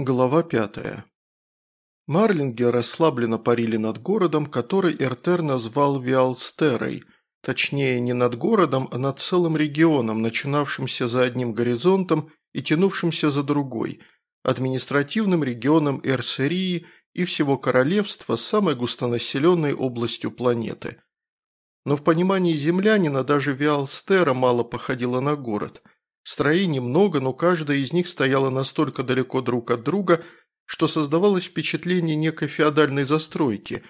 Глава пятая. Марлинги расслабленно парили над городом, который Эртер назвал Виалстерой, точнее не над городом, а над целым регионом, начинавшимся за одним горизонтом и тянувшимся за другой, административным регионом Эрсерии и всего королевства с самой густонаселенной областью планеты. Но в понимании землянина даже Виалстера мало походила на город – Строений много, но каждая из них стояла настолько далеко друг от друга, что создавалось впечатление некой феодальной застройки,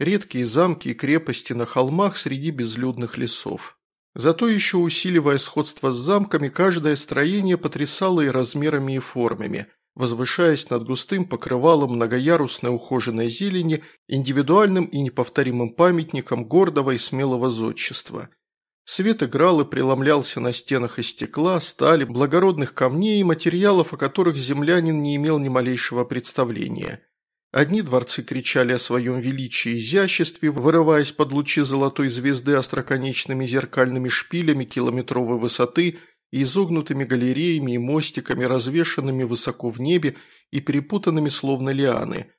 редкие замки и крепости на холмах среди безлюдных лесов. Зато еще усиливая сходство с замками, каждое строение потрясало и размерами, и формами, возвышаясь над густым покрывалом многоярусной ухоженной зелени, индивидуальным и неповторимым памятником гордого и смелого зодчества – Свет играл и преломлялся на стенах из стекла, стали, благородных камней и материалов, о которых землянин не имел ни малейшего представления. Одни дворцы кричали о своем величии и изяществе, вырываясь под лучи золотой звезды остроконечными зеркальными шпилями километровой высоты и изогнутыми галереями и мостиками, развешанными высоко в небе и перепутанными словно лианы.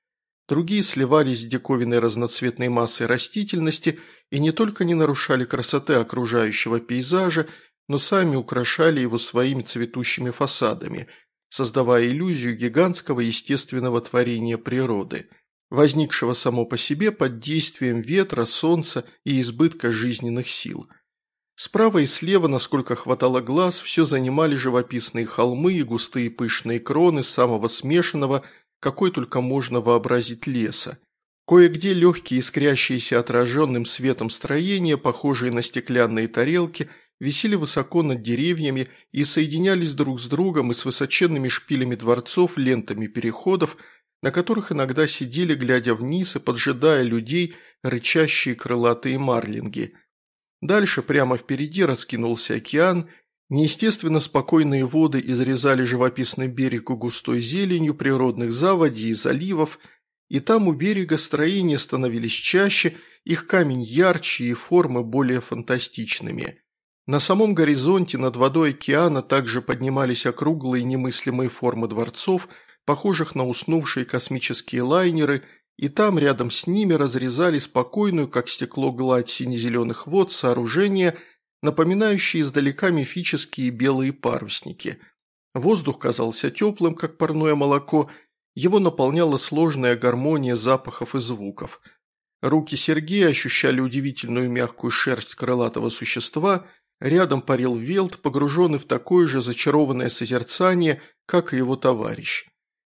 Другие сливались с диковинной разноцветной массой растительности – и не только не нарушали красоты окружающего пейзажа, но сами украшали его своими цветущими фасадами, создавая иллюзию гигантского естественного творения природы, возникшего само по себе под действием ветра, солнца и избытка жизненных сил. Справа и слева, насколько хватало глаз, все занимали живописные холмы и густые пышные кроны самого смешанного, какой только можно вообразить леса – Кое-где легкие искрящиеся отраженным светом строения, похожие на стеклянные тарелки, висели высоко над деревьями и соединялись друг с другом и с высоченными шпилями дворцов, лентами переходов, на которых иногда сидели, глядя вниз и поджидая людей, рычащие крылатые марлинги. Дальше прямо впереди раскинулся океан, неестественно спокойные воды изрезали живописный берег густой зеленью природных заводей и заливов – и там у берега строения становились чаще, их камень ярче и формы более фантастичными. На самом горизонте над водой океана также поднимались округлые немыслимые формы дворцов, похожих на уснувшие космические лайнеры, и там рядом с ними разрезали спокойную, как стекло гладь сине-зеленых вод, сооружения, напоминающие издалека мифические белые парусники. Воздух казался теплым, как парное молоко, его наполняла сложная гармония запахов и звуков. Руки Сергея ощущали удивительную мягкую шерсть крылатого существа, рядом парил Велт, погруженный в такое же зачарованное созерцание, как и его товарищ.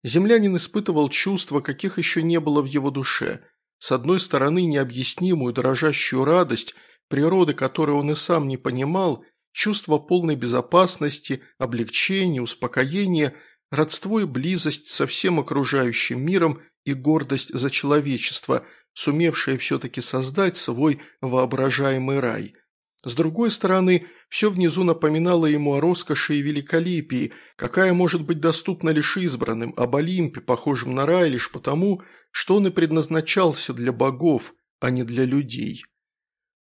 Землянин испытывал чувства, каких еще не было в его душе. С одной стороны, необъяснимую дрожащую радость, природы которой он и сам не понимал, чувство полной безопасности, облегчения, успокоения – родство и близость со всем окружающим миром и гордость за человечество, сумевшее все-таки создать свой воображаемый рай. С другой стороны, все внизу напоминало ему о роскоши и великолепии, какая может быть доступна лишь избранным, об Олимпе, похожем на рай лишь потому, что он и предназначался для богов, а не для людей.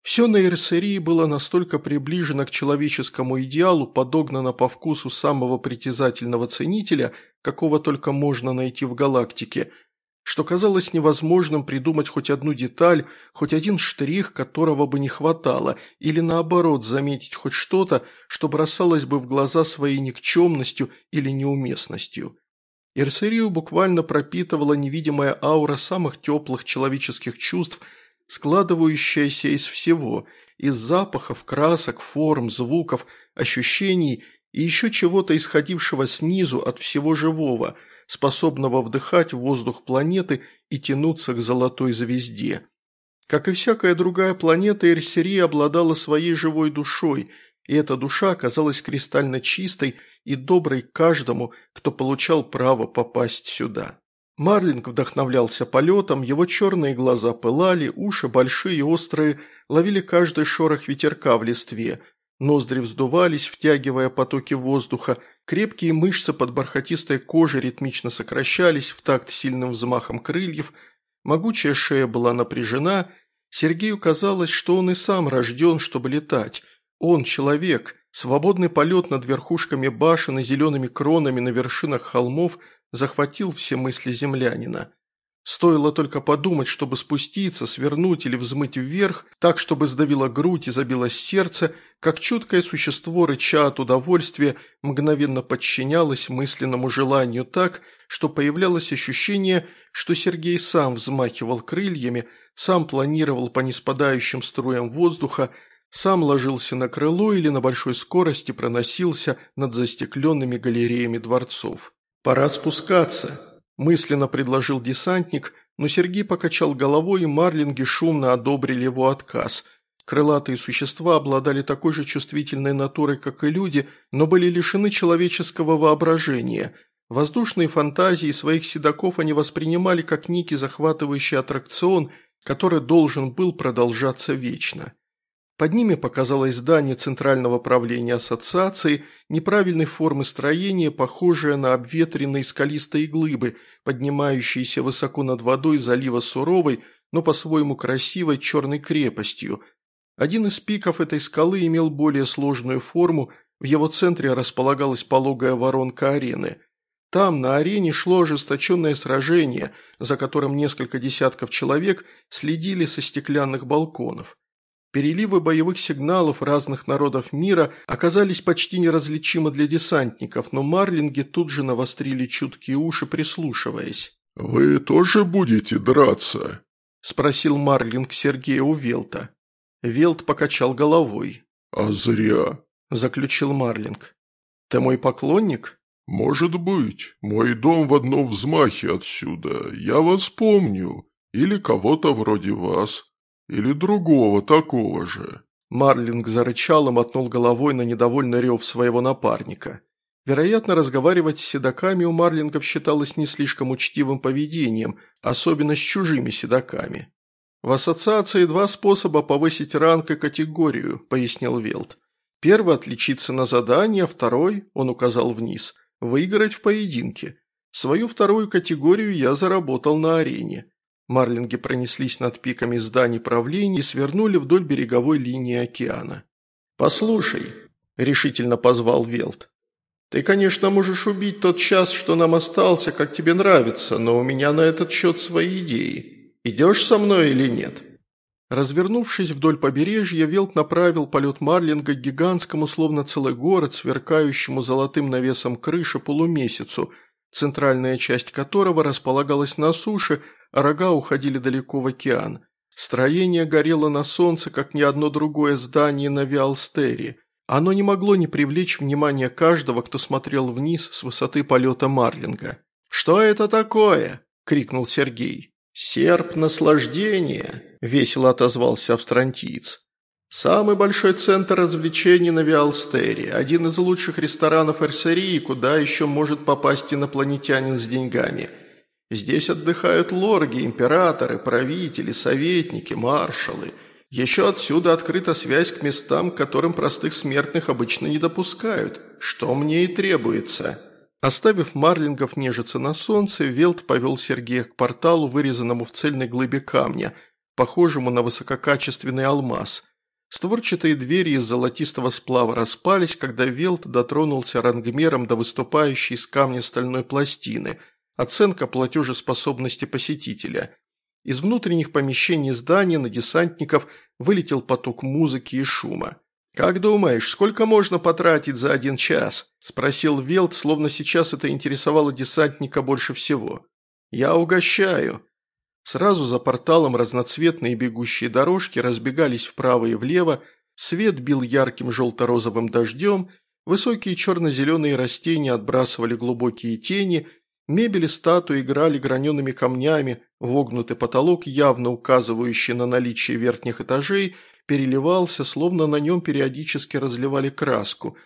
Все на Эрсерии было настолько приближено к человеческому идеалу, подогнано по вкусу самого притязательного ценителя, какого только можно найти в галактике, что казалось невозможным придумать хоть одну деталь, хоть один штрих, которого бы не хватало, или наоборот заметить хоть что-то, что бросалось бы в глаза своей никчемностью или неуместностью. Эрсерию буквально пропитывала невидимая аура самых теплых человеческих чувств – складывающаяся из всего, из запахов, красок, форм, звуков, ощущений и еще чего-то исходившего снизу от всего живого, способного вдыхать воздух планеты и тянуться к золотой звезде. Как и всякая другая планета, Эрсерия обладала своей живой душой, и эта душа оказалась кристально чистой и доброй каждому, кто получал право попасть сюда. Марлинг вдохновлялся полетом, его черные глаза пылали, уши большие и острые, ловили каждый шорох ветерка в листве, ноздри вздувались, втягивая потоки воздуха, крепкие мышцы под бархатистой кожей ритмично сокращались в такт сильным взмахом крыльев, могучая шея была напряжена, Сергею казалось, что он и сам рожден, чтобы летать. Он – человек, свободный полет над верхушками башен и зелеными кронами на вершинах холмов – захватил все мысли землянина. Стоило только подумать, чтобы спуститься, свернуть или взмыть вверх, так, чтобы сдавило грудь и забилось сердце, как чуткое существо, рыча от удовольствия, мгновенно подчинялось мысленному желанию так, что появлялось ощущение, что Сергей сам взмахивал крыльями, сам планировал по неспадающим струям воздуха, сам ложился на крыло или на большой скорости проносился над застекленными галереями дворцов. «Пора спускаться», – мысленно предложил десантник, но Сергей покачал головой, и марлинги шумно одобрили его отказ. Крылатые существа обладали такой же чувствительной натурой, как и люди, но были лишены человеческого воображения. Воздушные фантазии своих седаков они воспринимали как некий захватывающий аттракцион, который должен был продолжаться вечно. Под ними показалось здание Центрального правления ассоциации, неправильной формы строения, похожее на обветренные скалистые глыбы, поднимающиеся высоко над водой залива суровой, но по-своему красивой черной крепостью. Один из пиков этой скалы имел более сложную форму, в его центре располагалась пологая воронка арены. Там, на арене, шло ожесточенное сражение, за которым несколько десятков человек следили со стеклянных балконов. Переливы боевых сигналов разных народов мира оказались почти неразличимы для десантников, но марлинги тут же навострили чуткие уши, прислушиваясь. «Вы тоже будете драться?» – спросил марлинг Сергея у Велта. Велт покачал головой. «А зря», – заключил марлинг. «Ты мой поклонник?» «Может быть. Мой дом в одном взмахе отсюда. Я вас помню. Или кого-то вроде вас. Или другого такого же». Марлинг зарычал и мотнул головой на недовольный рев своего напарника. Вероятно, разговаривать с седаками у марлингов считалось не слишком учтивым поведением, особенно с чужими седаками. «В ассоциации два способа повысить ранг и категорию», – пояснил Велт. «Первый – отличиться на задании, а второй, – он указал вниз, – выиграть в поединке. Свою вторую категорию я заработал на арене. Марлинги пронеслись над пиками зданий правления и свернули вдоль береговой линии океана. «Послушай», – решительно позвал Велт, – «ты, конечно, можешь убить тот час, что нам остался, как тебе нравится, но у меня на этот счет свои идеи. Идешь со мной или нет?» Развернувшись вдоль побережья, Велт направил полет Марлинга к гигантскому, словно целый город, сверкающему золотым навесом крыши полумесяцу, центральная часть которого располагалась на суше, рога уходили далеко в океан. Строение горело на солнце, как ни одно другое здание на Виалстере. Оно не могло не привлечь внимание каждого, кто смотрел вниз с высоты полета Марлинга. «Что это такое?» – крикнул Сергей. «Серп наслаждения», – весело отозвался австрантиец. «Самый большой центр развлечений на Виалстере, один из лучших ресторанов Эрсерии, куда еще может попасть инопланетянин с деньгами – Здесь отдыхают лорги, императоры, правители, советники, маршалы. Еще отсюда открыта связь к местам, к которым простых смертных обычно не допускают, что мне и требуется». Оставив марлингов нежиться на солнце, Велт повел Сергея к порталу, вырезанному в цельной глыбе камня, похожему на высококачественный алмаз. Створчатые двери из золотистого сплава распались, когда Велт дотронулся рангмером до выступающей из камня стальной пластины – Оценка платежеспособности посетителя. Из внутренних помещений здания на десантников вылетел поток музыки и шума. «Как думаешь, сколько можно потратить за один час?» – спросил Велт, словно сейчас это интересовало десантника больше всего. «Я угощаю». Сразу за порталом разноцветные бегущие дорожки разбегались вправо и влево, свет бил ярким желто-розовым дождем, высокие черно-зеленые растения отбрасывали глубокие тени – Мебель и статуи играли гранеными камнями, вогнутый потолок, явно указывающий на наличие верхних этажей, переливался, словно на нем периодически разливали краску.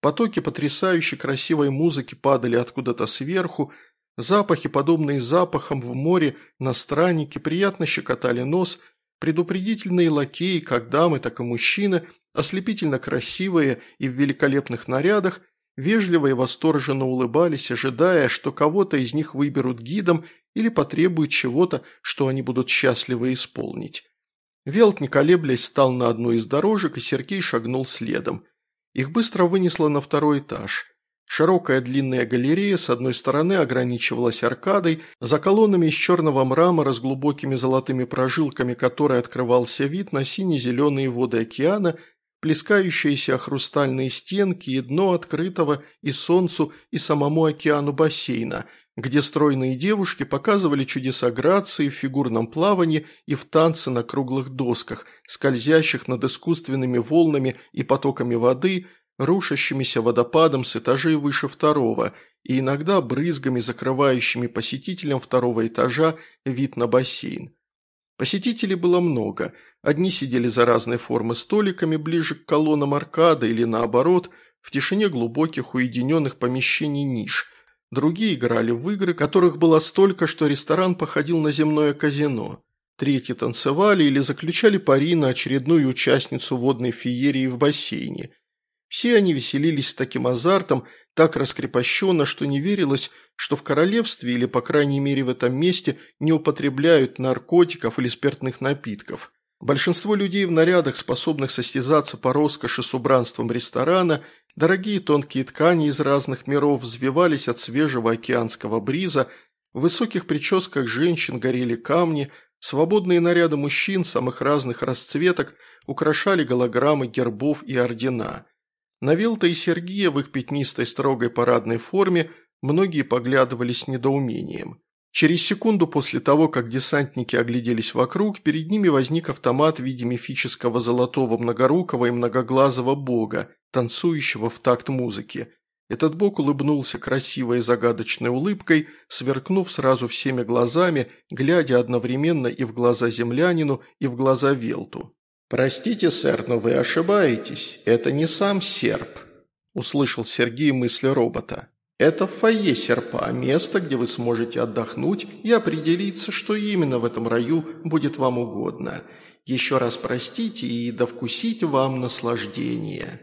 Потоки потрясающей красивой музыки падали откуда-то сверху, запахи, подобные запахам в море, на страннике, приятно щекотали нос, предупредительные лакеи, как дамы, так и мужчины, ослепительно красивые и в великолепных нарядах – вежливо и восторженно улыбались, ожидая, что кого-то из них выберут гидом или потребуют чего-то, что они будут счастливы исполнить. Велт, не колеблясь, стал на одну из дорожек, и Сергей шагнул следом. Их быстро вынесло на второй этаж. Широкая длинная галерея с одной стороны ограничивалась аркадой, за колоннами из черного мрамора с глубокими золотыми прожилками, которой открывался вид на сине-зеленые воды океана, плескающиеся хрустальные стенки и дно открытого и солнцу, и самому океану бассейна, где стройные девушки показывали чудеса грации в фигурном плавании и в танце на круглых досках, скользящих над искусственными волнами и потоками воды – рушащимися водопадом с этажей выше второго и иногда брызгами, закрывающими посетителям второго этажа вид на бассейн. Посетителей было много. Одни сидели за разной формы столиками ближе к колоннам аркады или наоборот, в тишине глубоких уединенных помещений ниш. Другие играли в игры, которых было столько, что ресторан походил на земное казино. Третьи танцевали или заключали пари на очередную участницу водной феерии в бассейне – все они веселились с таким азартом, так раскрепощенно, что не верилось, что в королевстве или, по крайней мере, в этом месте не употребляют наркотиков или спиртных напитков. Большинство людей в нарядах, способных состязаться по роскоши с убранством ресторана, дорогие тонкие ткани из разных миров взвивались от свежего океанского бриза, в высоких прическах женщин горели камни, свободные наряды мужчин самых разных расцветок украшали голограммы гербов и ордена – на Вилта и Сергея в их пятнистой строгой парадной форме многие поглядывали с недоумением. Через секунду после того, как десантники огляделись вокруг, перед ними возник автомат в виде мифического золотого многорукого и многоглазого бога, танцующего в такт музыки. Этот бог улыбнулся красивой и загадочной улыбкой, сверкнув сразу всеми глазами, глядя одновременно и в глаза землянину, и в глаза Велту. «Простите, сэр, но вы ошибаетесь. Это не сам серп», – услышал Сергей мысли робота. «Это фойе серпа, место, где вы сможете отдохнуть и определиться, что именно в этом раю будет вам угодно. Еще раз простите и довкусить вам наслаждение».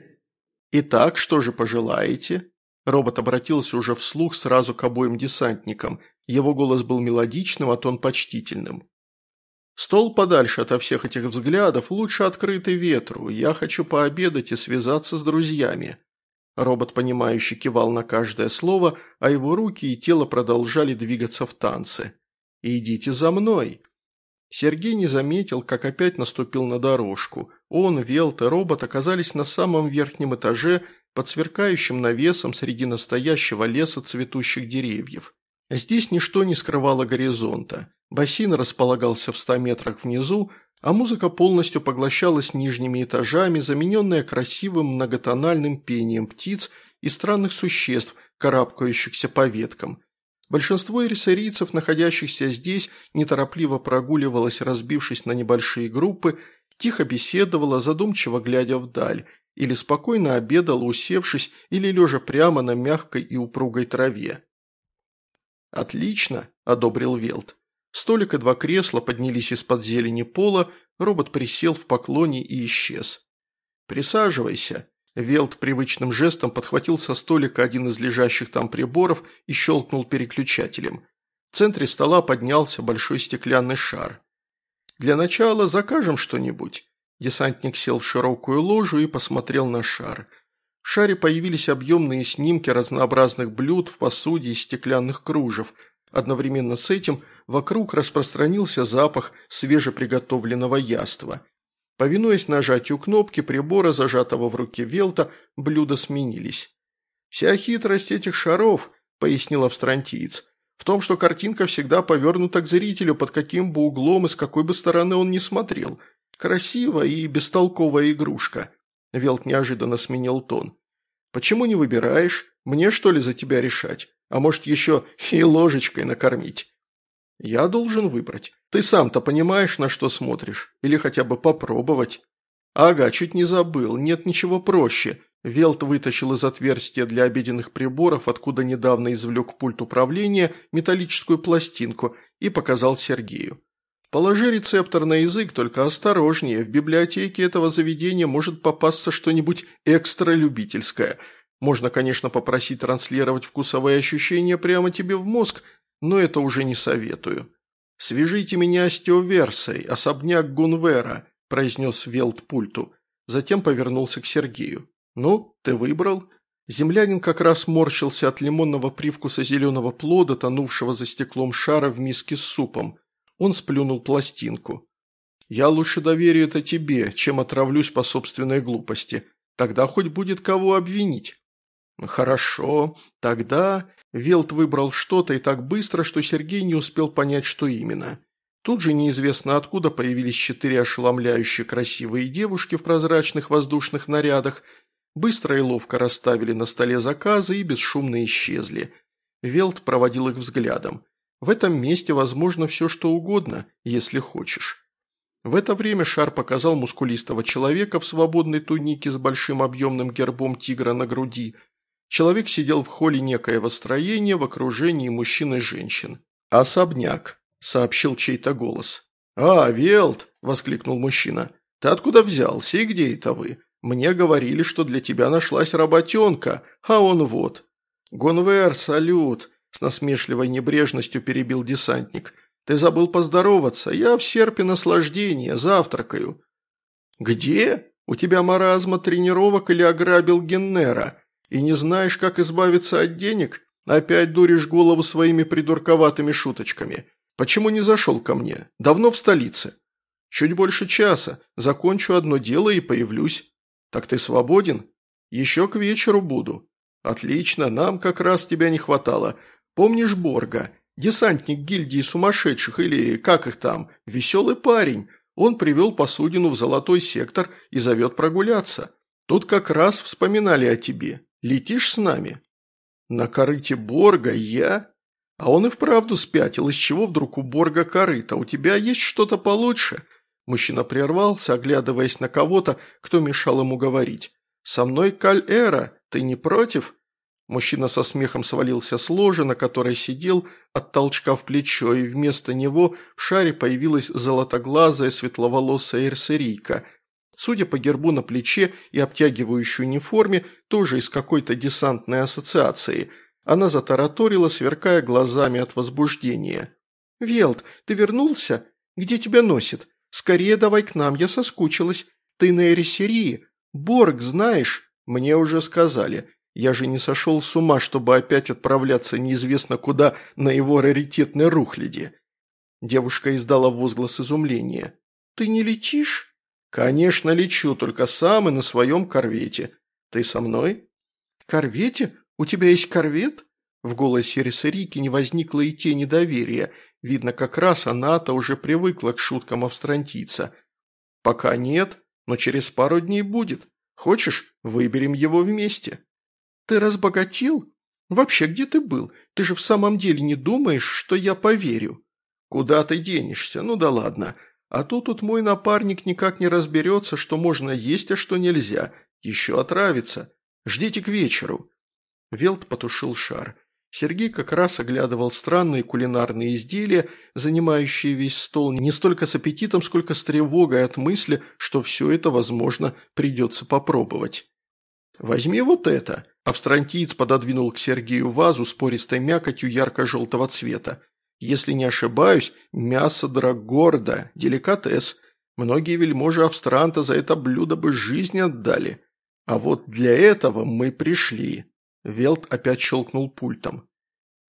«Итак, что же пожелаете?» Робот обратился уже вслух сразу к обоим десантникам. Его голос был мелодичным, а тон почтительным. Стол подальше ото всех этих взглядов, лучше открытый ветру. Я хочу пообедать и связаться с друзьями». Робот, понимающе кивал на каждое слово, а его руки и тело продолжали двигаться в танце. «Идите за мной!» Сергей не заметил, как опять наступил на дорожку. Он, Велт и робот оказались на самом верхнем этаже под сверкающим навесом среди настоящего леса цветущих деревьев. Здесь ничто не скрывало горизонта. Бассейн располагался в ста метрах внизу, а музыка полностью поглощалась нижними этажами, замененная красивым многотональным пением птиц и странных существ, карабкающихся по веткам. Большинство эрисерийцев, находящихся здесь, неторопливо прогуливалось, разбившись на небольшие группы, тихо беседовало, задумчиво глядя вдаль, или спокойно обедало, усевшись или лежа прямо на мягкой и упругой траве. «Отлично», – одобрил Велт. Столик и два кресла поднялись из-под зелени пола, робот присел в поклоне и исчез. «Присаживайся». Велт привычным жестом подхватил со столика один из лежащих там приборов и щелкнул переключателем. В центре стола поднялся большой стеклянный шар. «Для начала закажем что-нибудь». Десантник сел в широкую ложу и посмотрел на шар. В шаре появились объемные снимки разнообразных блюд в посуде из стеклянных кружев. Одновременно с этим – Вокруг распространился запах свежеприготовленного яства. Повинуясь нажатию кнопки прибора, зажатого в руке Велта, блюда сменились. «Вся хитрость этих шаров», – пояснил австрантиец, – «в том, что картинка всегда повернута к зрителю под каким бы углом и с какой бы стороны он ни смотрел. Красивая и бестолковая игрушка». Велт неожиданно сменил тон. «Почему не выбираешь? Мне, что ли, за тебя решать? А может, еще и ложечкой накормить?» «Я должен выбрать. Ты сам-то понимаешь, на что смотришь? Или хотя бы попробовать?» «Ага, чуть не забыл. Нет ничего проще». Велт вытащил из отверстия для обеденных приборов, откуда недавно извлек пульт управления, металлическую пластинку и показал Сергею. «Положи рецептор на язык, только осторожнее. В библиотеке этого заведения может попасться что-нибудь экстра-любительское. Можно, конечно, попросить транслировать вкусовые ощущения прямо тебе в мозг, но это уже не советую. «Свяжите меня с Теоверсой, особняк Гунвера», – произнес Велт пульту. Затем повернулся к Сергею. «Ну, ты выбрал?» Землянин как раз морщился от лимонного привкуса зеленого плода, тонувшего за стеклом шара в миске с супом. Он сплюнул пластинку. «Я лучше доверю это тебе, чем отравлюсь по собственной глупости. Тогда хоть будет кого обвинить». «Хорошо, тогда...» Велт выбрал что-то и так быстро, что Сергей не успел понять, что именно. Тут же неизвестно откуда появились четыре ошеломляющие красивые девушки в прозрачных воздушных нарядах, быстро и ловко расставили на столе заказы и бесшумно исчезли. Велт проводил их взглядом. В этом месте возможно все что угодно, если хочешь. В это время Шар показал мускулистого человека в свободной тунике с большим объемным гербом тигра на груди. Человек сидел в холле некоего строения в окружении мужчин и женщин. «Особняк», – сообщил чей-то голос. «А, Велт!» – воскликнул мужчина. «Ты откуда взялся и где это вы? Мне говорили, что для тебя нашлась работенка, а он вот». «Гонвер, салют!» – с насмешливой небрежностью перебил десантник. «Ты забыл поздороваться. Я в серпе наслаждения, завтракаю». «Где? У тебя маразма тренировок или ограбил Геннера? И не знаешь, как избавиться от денег? Опять дуришь голову своими придурковатыми шуточками. Почему не зашел ко мне? Давно в столице. Чуть больше часа. Закончу одно дело и появлюсь. Так ты свободен? Еще к вечеру буду. Отлично, нам как раз тебя не хватало. Помнишь Борга? Десантник гильдии сумасшедших или как их там? Веселый парень. Он привел посудину в золотой сектор и зовет прогуляться. Тут как раз вспоминали о тебе. Летишь с нами? На корыте Борга я? А он и вправду спятил, из чего вдруг у Борга корыто. У тебя есть что-то получше?» Мужчина прервался, оглядываясь на кого-то, кто мешал ему говорить. «Со мной Каль-Эра, ты не против?» Мужчина со смехом свалился с ложи, на которой сидел, от толчка в плечо, и вместо него в шаре появилась золотоглазая светловолосая эрсерийка. Судя по гербу на плече и обтягивающей униформе, тоже из какой-то десантной ассоциации – она затараторила, сверкая глазами от возбуждения. «Велт, ты вернулся? Где тебя носит? Скорее давай к нам, я соскучилась. Ты на Эрисерии. Борг знаешь? Мне уже сказали. Я же не сошел с ума, чтобы опять отправляться неизвестно куда на его раритетной рухляде». Девушка издала возглас изумления. «Ты не летишь?» «Конечно лечу, только сам и на своем корвете. Ты со мной?» «Корвете? «У тебя есть корвет?» В голосе Рисерики не возникло и тени доверия. Видно, как раз она-то уже привыкла к шуткам австрантийца. «Пока нет, но через пару дней будет. Хочешь, выберем его вместе?» «Ты разбогател? Вообще, где ты был? Ты же в самом деле не думаешь, что я поверю?» «Куда ты денешься? Ну да ладно. А то тут мой напарник никак не разберется, что можно есть, а что нельзя. Еще отравится. Ждите к вечеру». Велт потушил шар. Сергей как раз оглядывал странные кулинарные изделия, занимающие весь стол, не столько с аппетитом, сколько с тревогой от мысли, что все это, возможно, придется попробовать. «Возьми вот это!» – австрантиец пододвинул к Сергею вазу с пористой мякотью ярко-желтого цвета. «Если не ошибаюсь, мясо драгорда, деликатес. Многие вельможи Австранта за это блюдо бы жизнь отдали. А вот для этого мы пришли». Велт опять щелкнул пультом.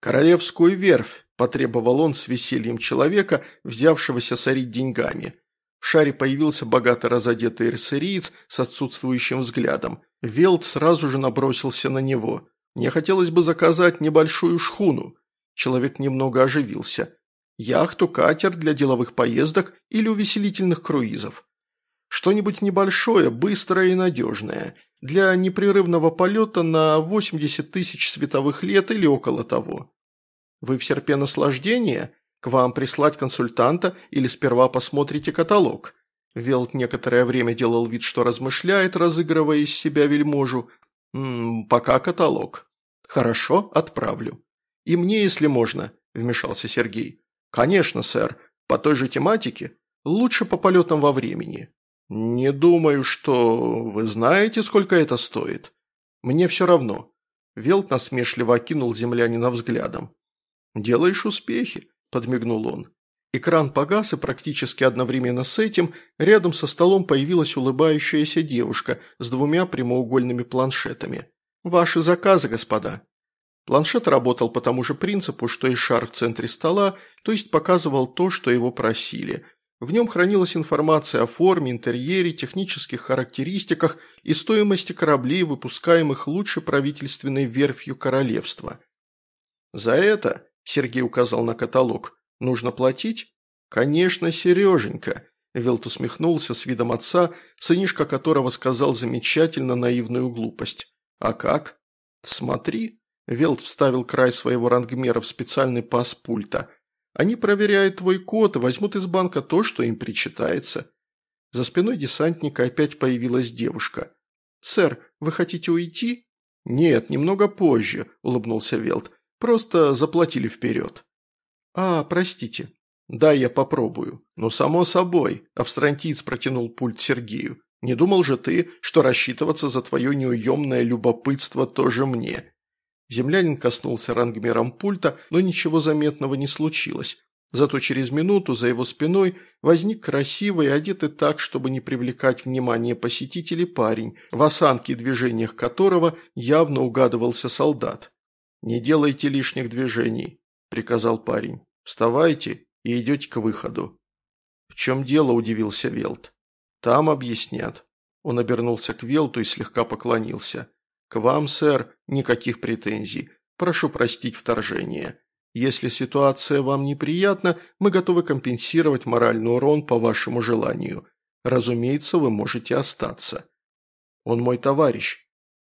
«Королевскую верфь», – потребовал он с весельем человека, взявшегося сорить деньгами. В шаре появился богато разодетый эрсериец с отсутствующим взглядом. Велт сразу же набросился на него. «Мне хотелось бы заказать небольшую шхуну». Человек немного оживился. «Яхту, катер для деловых поездок или увеселительных круизов?» «Что-нибудь небольшое, быстрое и надежное для непрерывного полета на 80 тысяч световых лет или около того. Вы в серпе наслаждения? К вам прислать консультанта или сперва посмотрите каталог? Велт некоторое время делал вид, что размышляет, разыгрывая из себя вельможу. «М -м, «Пока каталог». «Хорошо, отправлю». «И мне, если можно», – вмешался Сергей. «Конечно, сэр. По той же тематике. Лучше по полетам во времени. «Не думаю, что... Вы знаете, сколько это стоит?» «Мне все равно». Велт насмешливо окинул землянина взглядом. «Делаешь успехи», – подмигнул он. Экран погас, и практически одновременно с этим рядом со столом появилась улыбающаяся девушка с двумя прямоугольными планшетами. Ваши заказы, господа». Планшет работал по тому же принципу, что и шар в центре стола, то есть показывал то, что его просили. В нем хранилась информация о форме, интерьере, технических характеристиках и стоимости кораблей, выпускаемых лучше правительственной верфью королевства. «За это», – Сергей указал на каталог, – «нужно платить?» «Конечно, Сереженька», – Велт усмехнулся с видом отца, сынишка которого сказал замечательно наивную глупость. «А как?» «Смотри», Велт вставил край своего рангмера в специальный пас пульта. «Они проверяют твой код и возьмут из банка то, что им причитается». За спиной десантника опять появилась девушка. «Сэр, вы хотите уйти?» «Нет, немного позже», – улыбнулся Велт. «Просто заплатили вперед». «А, простите». «Да, я попробую». «Ну, само собой», – австрантиец протянул пульт Сергею. «Не думал же ты, что рассчитываться за твое неуемное любопытство тоже мне?» Землянин коснулся рангмером пульта, но ничего заметного не случилось. Зато через минуту за его спиной возник красивый, одетый так, чтобы не привлекать внимание посетителей парень, в осанке и движениях которого явно угадывался солдат. «Не делайте лишних движений», – приказал парень. «Вставайте и идете к выходу». «В чем дело?» – удивился Велт. «Там объяснят». Он обернулся к Велту и слегка поклонился. «К вам, сэр, никаких претензий. Прошу простить вторжение. Если ситуация вам неприятна, мы готовы компенсировать моральный урон по вашему желанию. Разумеется, вы можете остаться. Он мой товарищ.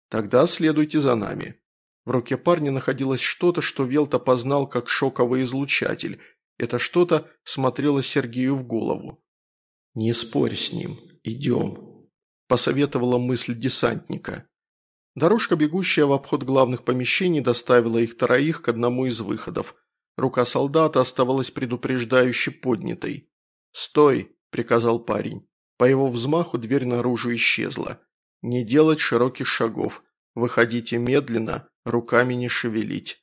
Тогда следуйте за нами». В руке парня находилось что-то, что Велт опознал как шоковый излучатель. Это что-то смотрело Сергею в голову. «Не спорь с ним. Идем», – посоветовала мысль десантника. Дорожка, бегущая в обход главных помещений, доставила их троих к одному из выходов. Рука солдата оставалась предупреждающе поднятой. «Стой!» – приказал парень. По его взмаху дверь наружу исчезла. «Не делать широких шагов. Выходите медленно, руками не шевелить».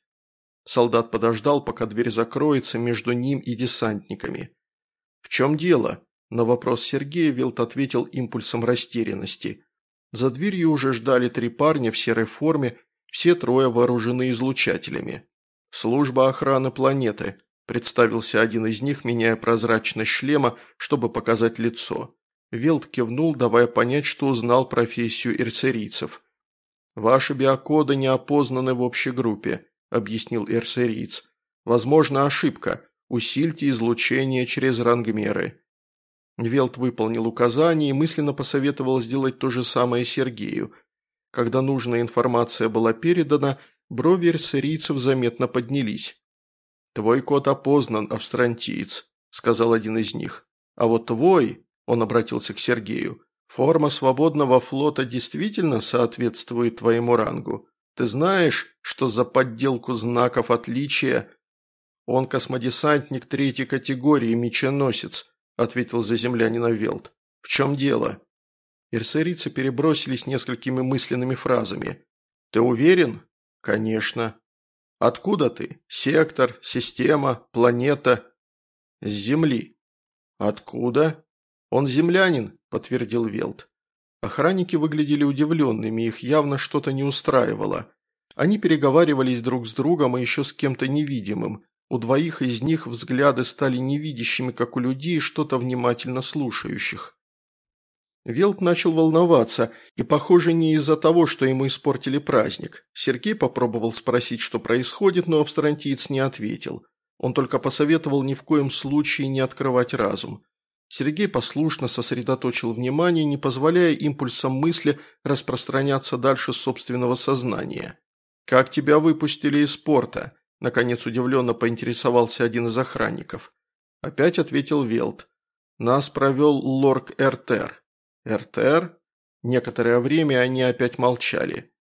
Солдат подождал, пока дверь закроется между ним и десантниками. «В чем дело?» – на вопрос Сергея Вилт ответил импульсом растерянности – за дверью уже ждали три парня в серой форме, все трое вооружены излучателями. «Служба охраны планеты», – представился один из них, меняя прозрачность шлема, чтобы показать лицо. Велт кивнул, давая понять, что узнал профессию эрцерийцев. «Ваши биокоды не опознаны в общей группе», – объяснил эрцерийц. «Возможно, ошибка. Усильте излучение через рангмеры. Велт выполнил указание и мысленно посоветовал сделать то же самое Сергею. Когда нужная информация была передана, брови эрсерийцев заметно поднялись. «Твой код опознан, австрантиец», – сказал один из них. «А вот твой», – он обратился к Сергею, – «форма свободного флота действительно соответствует твоему рангу. Ты знаешь, что за подделку знаков отличия...» «Он космодесантник третьей категории, меченосец», ответил за землянина Велт. «В чем дело?» Ирсерицы перебросились несколькими мысленными фразами. «Ты уверен?» «Конечно». «Откуда ты? Сектор, система, планета?» «С Земли». «Откуда?» «Он землянин», – подтвердил Велт. Охранники выглядели удивленными, их явно что-то не устраивало. Они переговаривались друг с другом и еще с кем-то невидимым. У двоих из них взгляды стали невидящими, как у людей, что-то внимательно слушающих. Велт начал волноваться, и, похоже, не из-за того, что ему испортили праздник. Сергей попробовал спросить, что происходит, но австрантиец не ответил. Он только посоветовал ни в коем случае не открывать разум. Сергей послушно сосредоточил внимание, не позволяя импульсам мысли распространяться дальше собственного сознания. «Как тебя выпустили из порта?» Наконец удивленно поинтересовался один из охранников. Опять ответил Велт. Нас провел лорк Эртер. Эртер? Некоторое время они опять молчали.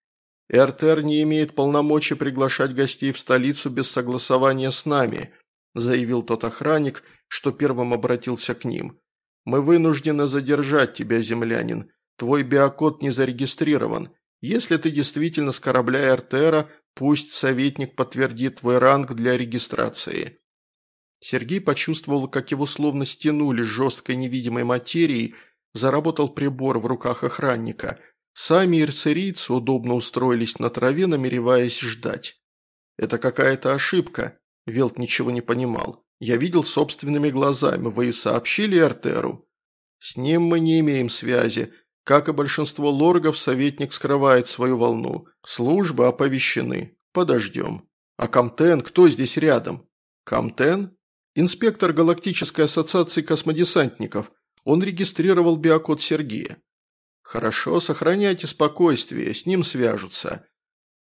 Эртер не имеет полномочий приглашать гостей в столицу без согласования с нами, заявил тот охранник, что первым обратился к ним. Мы вынуждены задержать тебя, землянин. Твой биокод не зарегистрирован. Если ты действительно с корабля Эртера, Пусть советник подтвердит твой ранг для регистрации». Сергей почувствовал, как его словно стянули жесткой невидимой материей, заработал прибор в руках охранника. Сами ирцерийцы удобно устроились на траве, намереваясь ждать. «Это какая-то ошибка», – Велт ничего не понимал. «Я видел собственными глазами, вы и сообщили Эртеру». «С ним мы не имеем связи. Как и большинство лоргов, советник скрывает свою волну. Службы оповещены. Подождем. А Камтен, кто здесь рядом? Камтен? Инспектор Галактической ассоциации космодесантников. Он регистрировал биокод Сергея. Хорошо, сохраняйте спокойствие, с ним свяжутся.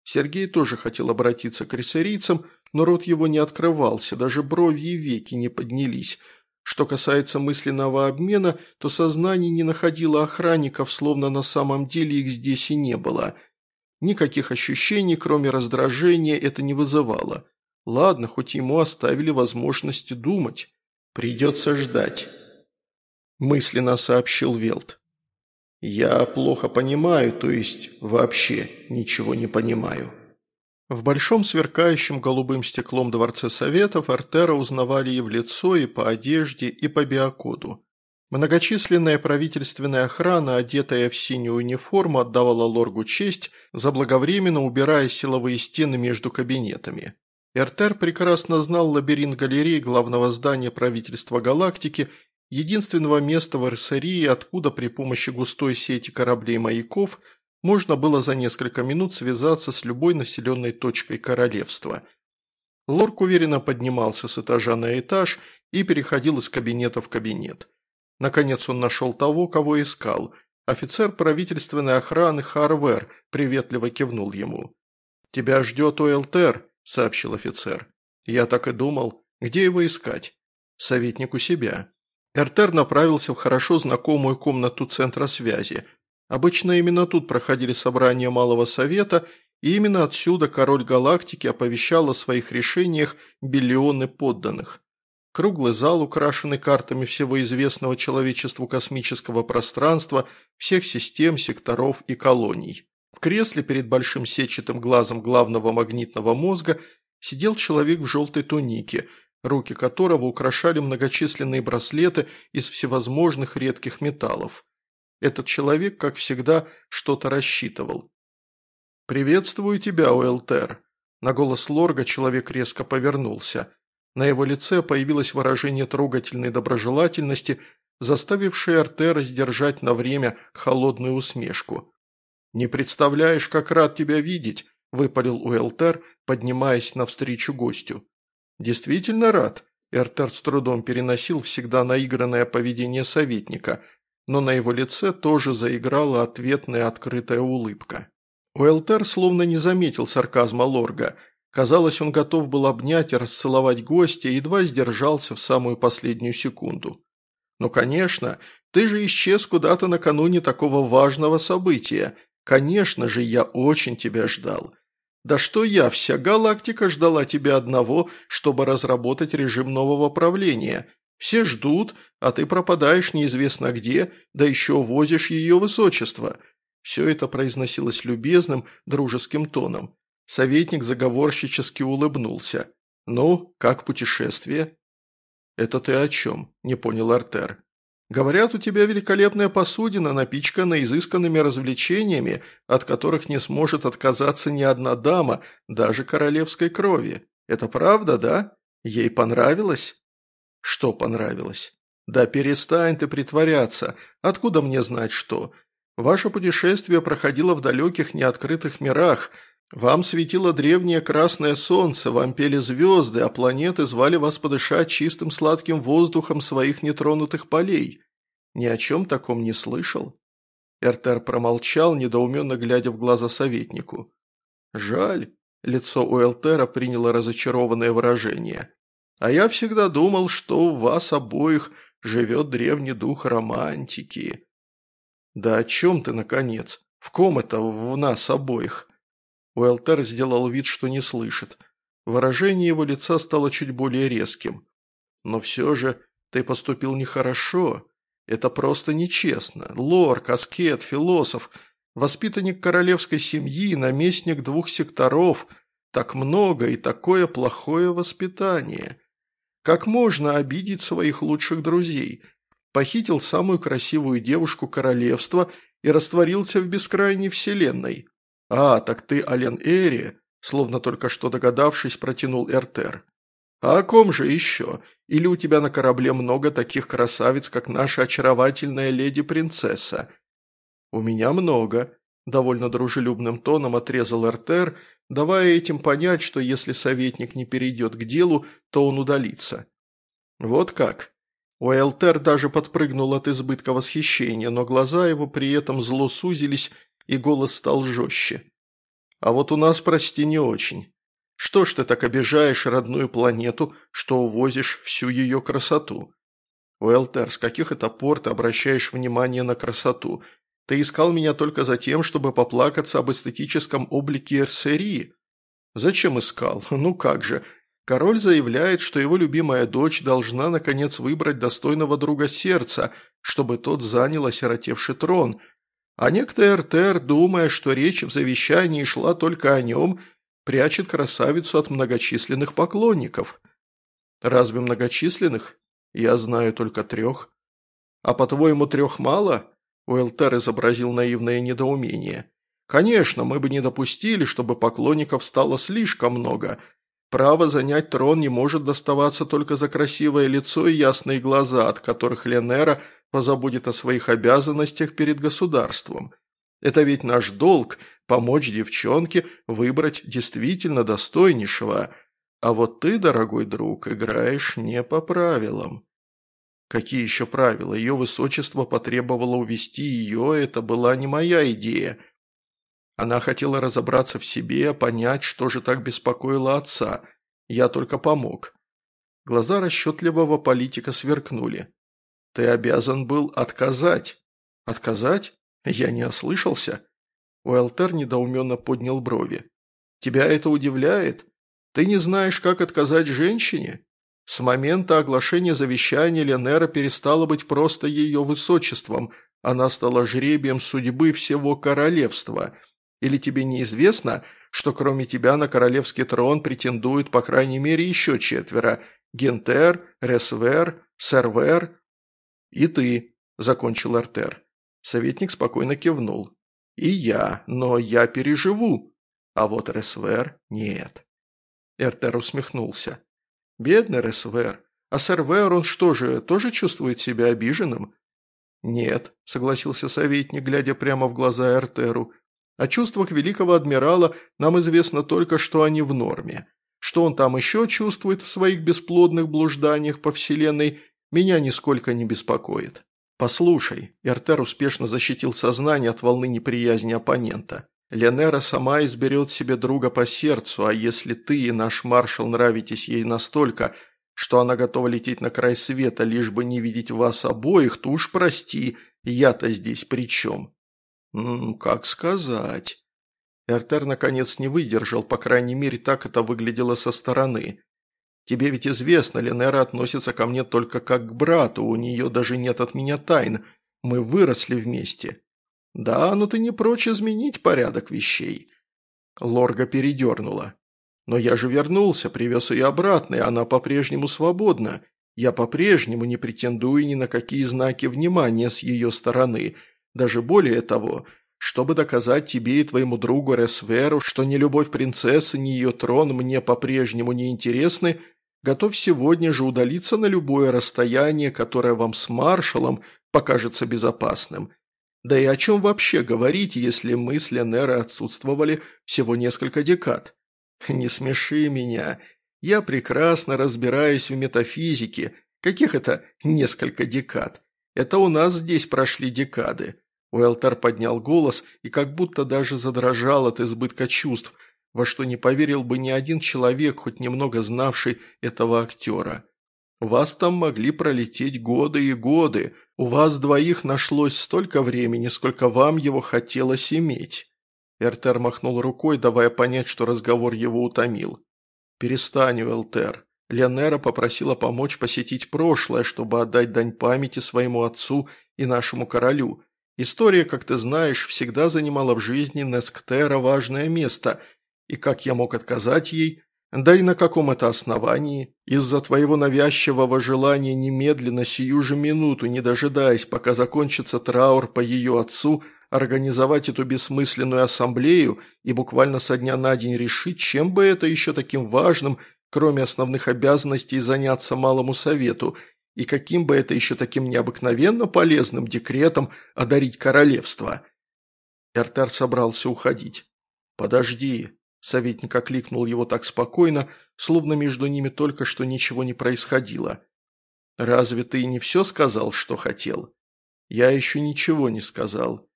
Сергей тоже хотел обратиться к ресерийцам, но рот его не открывался, даже брови и веки не поднялись – что касается мысленного обмена, то сознание не находило охранников, словно на самом деле их здесь и не было. Никаких ощущений, кроме раздражения, это не вызывало. Ладно, хоть ему оставили возможность думать. Придется ждать. Мысленно сообщил Велт. Я плохо понимаю, то есть вообще ничего не понимаю. В большом сверкающем голубым стеклом дворце Советов Артера узнавали и в лицо, и по одежде, и по биокоду. Многочисленная правительственная охрана, одетая в синюю униформу, отдавала Лоргу честь, заблаговременно убирая силовые стены между кабинетами. Эртер прекрасно знал лабиринт галерей главного здания правительства галактики, единственного места в Эрсерии, откуда при помощи густой сети кораблей-маяков – можно было за несколько минут связаться с любой населенной точкой королевства. Лорк уверенно поднимался с этажа на этаж и переходил из кабинета в кабинет. Наконец он нашел того, кого искал. Офицер правительственной охраны Харвер приветливо кивнул ему. «Тебя ждет ОЛТР», – сообщил офицер. «Я так и думал. Где его искать?» «Советник у себя». Эртер направился в хорошо знакомую комнату центра связи – Обычно именно тут проходили собрания Малого Совета, и именно отсюда король галактики оповещал о своих решениях миллионы подданных. Круглый зал, украшенный картами всего известного человечеству космического пространства, всех систем, секторов и колоний. В кресле перед большим сетчатым глазом главного магнитного мозга сидел человек в желтой тунике, руки которого украшали многочисленные браслеты из всевозможных редких металлов. Этот человек, как всегда, что-то рассчитывал. «Приветствую тебя, Уэлтер». На голос Лорга человек резко повернулся. На его лице появилось выражение трогательной доброжелательности, заставившее Артера сдержать на время холодную усмешку. «Не представляешь, как рад тебя видеть», – выпалил Уэлтер, поднимаясь навстречу гостю. «Действительно рад», – Эртер с трудом переносил всегда наигранное поведение советника – но на его лице тоже заиграла ответная открытая улыбка. Уэлтер словно не заметил сарказма Лорга. Казалось, он готов был обнять и расцеловать гостя, и едва сдержался в самую последнюю секунду. «Ну, конечно, ты же исчез куда-то накануне такого важного события. Конечно же, я очень тебя ждал. Да что я, вся галактика ждала тебя одного, чтобы разработать режим нового правления, все ждут, а ты пропадаешь неизвестно где, да еще возишь ее высочество». Все это произносилось любезным, дружеским тоном. Советник заговорщически улыбнулся. «Ну, как путешествие?» «Это ты о чем?» – не понял Артер. «Говорят, у тебя великолепная посудина, напичкана изысканными развлечениями, от которых не сможет отказаться ни одна дама, даже королевской крови. Это правда, да? Ей понравилось?» Что понравилось? Да перестань ты притворяться. Откуда мне знать что? Ваше путешествие проходило в далеких неоткрытых мирах. Вам светило древнее красное солнце, вам пели звезды, а планеты звали вас подышать чистым сладким воздухом своих нетронутых полей. Ни о чем таком не слышал?» Эртер промолчал, недоуменно глядя в глаза советнику. «Жаль». Лицо у Элтера приняло разочарованное выражение. А я всегда думал, что у вас обоих живет древний дух романтики. Да о чем ты, наконец? В ком это в нас обоих? Уэлтер сделал вид, что не слышит. Выражение его лица стало чуть более резким. Но все же ты поступил нехорошо. Это просто нечестно. Лорк, аскет, философ, воспитанник королевской семьи, наместник двух секторов. Так много и такое плохое воспитание. Как можно обидеть своих лучших друзей? Похитил самую красивую девушку королевства и растворился в бескрайней вселенной. А, так ты Ален Эри, словно только что догадавшись, протянул Эртер. А о ком же еще? Или у тебя на корабле много таких красавиц, как наша очаровательная леди-принцесса? У меня много, довольно дружелюбным тоном отрезал Эртер, давая этим понять, что если советник не перейдет к делу, то он удалится. Вот как. Уэлтер даже подпрыгнул от избытка восхищения, но глаза его при этом зло сузились, и голос стал жестче. «А вот у нас, прости, не очень. Что ж ты так обижаешь родную планету, что увозишь всю ее красоту? Уэлтер, с каких это пор ты обращаешь внимание на красоту? Ты искал меня только за тем, чтобы поплакаться об эстетическом облике Эрсерии? Зачем искал? Ну как же, Король заявляет, что его любимая дочь должна, наконец, выбрать достойного друга сердца, чтобы тот занял осиротевший трон. А некто Эртер, думая, что речь в завещании шла только о нем, прячет красавицу от многочисленных поклонников. Разве многочисленных? Я знаю только трех. А по-твоему, трех мало? Уэлтер изобразил наивное недоумение. Конечно, мы бы не допустили, чтобы поклонников стало слишком много – Право занять трон не может доставаться только за красивое лицо и ясные глаза, от которых Ленера позабудет о своих обязанностях перед государством. Это ведь наш долг – помочь девчонке выбрать действительно достойнейшего. А вот ты, дорогой друг, играешь не по правилам. Какие еще правила? Ее высочество потребовало увести ее, это была не моя идея – она хотела разобраться в себе, понять, что же так беспокоило отца. Я только помог. Глаза расчетливого политика сверкнули. «Ты обязан был отказать». «Отказать? Я не ослышался?» Уэлтер недоуменно поднял брови. «Тебя это удивляет? Ты не знаешь, как отказать женщине?» С момента оглашения завещания Ленера перестала быть просто ее высочеством, она стала жребием судьбы всего королевства – или тебе неизвестно, что кроме тебя на королевский трон претендуют по крайней мере еще четверо – Гентер, Ресвер, Сервер и ты», – закончил Артер. Советник спокойно кивнул. «И я, но я переживу. А вот Ресвер – нет». Эртер усмехнулся. «Бедный Ресвер. А Сервер, он что же, тоже чувствует себя обиженным?» «Нет», – согласился советник, глядя прямо в глаза Эртеру. О чувствах великого адмирала нам известно только, что они в норме. Что он там еще чувствует в своих бесплодных блужданиях по вселенной, меня нисколько не беспокоит. Послушай, Эртер успешно защитил сознание от волны неприязни оппонента. Ленера сама изберет себе друга по сердцу, а если ты и наш маршал нравитесь ей настолько, что она готова лететь на край света, лишь бы не видеть вас обоих, то уж прости, я-то здесь при чем? «Как сказать?» Эртер наконец не выдержал, по крайней мере, так это выглядело со стороны. «Тебе ведь известно, Ленера относится ко мне только как к брату, у нее даже нет от меня тайн. Мы выросли вместе». «Да, но ты не прочь изменить порядок вещей». Лорга передернула. «Но я же вернулся, привез ее обратно, и она по-прежнему свободна. Я по-прежнему не претендую ни на какие знаки внимания с ее стороны, даже более того, чтобы доказать тебе и твоему другу Ресверу, что ни любовь принцессы, ни ее трон мне по-прежнему не интересны, готов сегодня же удалиться на любое расстояние, которое вам с маршалом покажется безопасным. Да и о чем вообще говорить, если мы с отсутствовали всего несколько декад? Не смеши меня. Я прекрасно разбираюсь в метафизике. Каких это несколько декад? Это у нас здесь прошли декады. Уэлтер поднял голос и как будто даже задрожал от избытка чувств, во что не поверил бы ни один человек, хоть немного знавший этого актера. Вас там могли пролететь годы и годы. У вас двоих нашлось столько времени, сколько вам его хотелось иметь. Эртер махнул рукой, давая понять, что разговор его утомил. «Перестань, Уэлтер. Леонера попросила помочь посетить прошлое, чтобы отдать дань памяти своему отцу и нашему королю. История, как ты знаешь, всегда занимала в жизни Несктера важное место, и как я мог отказать ей, да и на каком это основании, из-за твоего навязчивого желания немедленно сию же минуту, не дожидаясь, пока закончится траур по ее отцу, организовать эту бессмысленную ассамблею и буквально со дня на день решить, чем бы это еще таким важным, кроме основных обязанностей, заняться малому совету, и каким бы это еще таким необыкновенно полезным декретом одарить королевство. Эртер собрался уходить. «Подожди», – советник окликнул его так спокойно, словно между ними только что ничего не происходило. «Разве ты не все сказал, что хотел?» «Я еще ничего не сказал.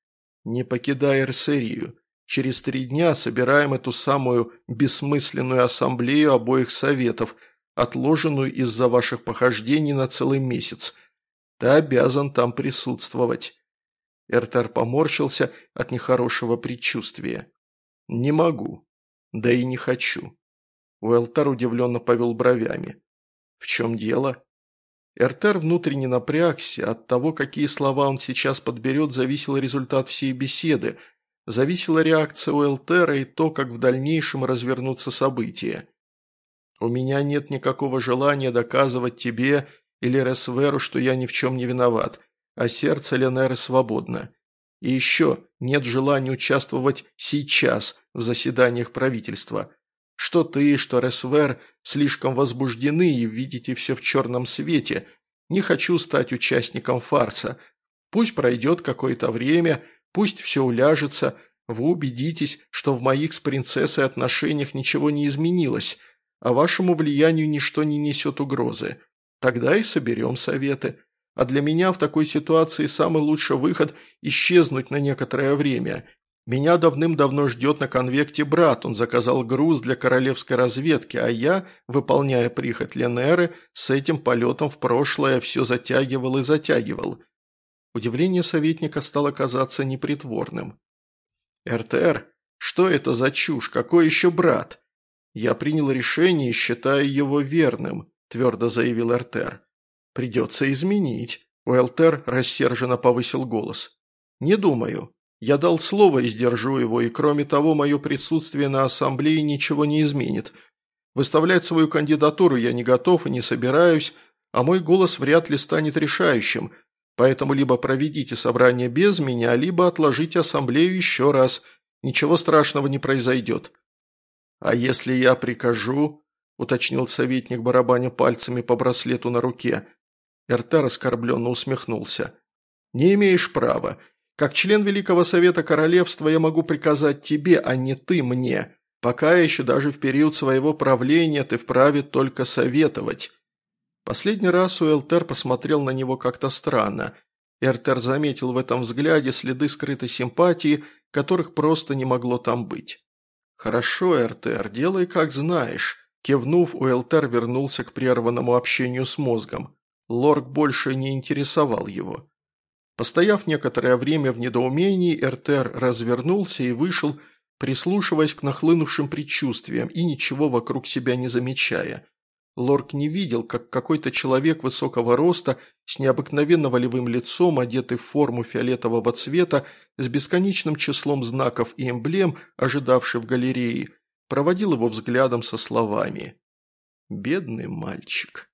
Не покидай Эрсерию. Через три дня собираем эту самую бессмысленную ассамблею обоих советов, отложенную из-за ваших похождений на целый месяц. Ты обязан там присутствовать». Эртер поморщился от нехорошего предчувствия. «Не могу. Да и не хочу». Уэлтер удивленно повел бровями. «В чем дело?» Эртер внутренне напрягся, от того, какие слова он сейчас подберет, зависел результат всей беседы, зависела реакция Уэлтера и то, как в дальнейшем развернутся события. «У меня нет никакого желания доказывать тебе или Ресверу, что я ни в чем не виноват, а сердце Ленеры свободно. И еще нет желания участвовать сейчас в заседаниях правительства. Что ты, что Ресвер слишком возбуждены и видите все в черном свете. Не хочу стать участником фарса. Пусть пройдет какое-то время, пусть все уляжется, вы убедитесь, что в моих с принцессой отношениях ничего не изменилось, а вашему влиянию ничто не несет угрозы. Тогда и соберем советы. А для меня в такой ситуации самый лучший выход – исчезнуть на некоторое время меня давным-давно ждет на конвекте брат, он заказал груз для королевской разведки, а я, выполняя прихоть Ленеры, с этим полетом в прошлое все затягивал и затягивал. Удивление советника стало казаться непритворным. «РТР, что это за чушь? Какой еще брат?» «Я принял решение и считаю его верным», – твердо заявил РТР. «Придется изменить», – Уэлтер рассерженно повысил голос. «Не думаю. Я дал слово и сдержу его, и кроме того, мое присутствие на ассамблее ничего не изменит. Выставлять свою кандидатуру я не готов и не собираюсь, а мой голос вряд ли станет решающим, поэтому либо проведите собрание без меня, либо отложите ассамблею еще раз, ничего страшного не произойдет. А если я прикажу, уточнил советник барабаня пальцами по браслету на руке. Эртер оскорбленно усмехнулся. «Не имеешь права. Как член Великого Совета Королевства я могу приказать тебе, а не ты мне. Пока еще даже в период своего правления ты вправе только советовать». Последний раз Уэлтер посмотрел на него как-то странно. Эртер заметил в этом взгляде следы скрытой симпатии, которых просто не могло там быть. «Хорошо, Эртер, делай как знаешь». Кивнув, Уэлтер вернулся к прерванному общению с мозгом. Лорк больше не интересовал его. Постояв некоторое время в недоумении, Эртер развернулся и вышел, прислушиваясь к нахлынувшим предчувствиям и ничего вокруг себя не замечая. Лорк не видел, как какой-то человек высокого роста, с необыкновенно волевым лицом, одетый в форму фиолетового цвета, с бесконечным числом знаков и эмблем, ожидавший в галерее, проводил его взглядом со словами «Бедный мальчик».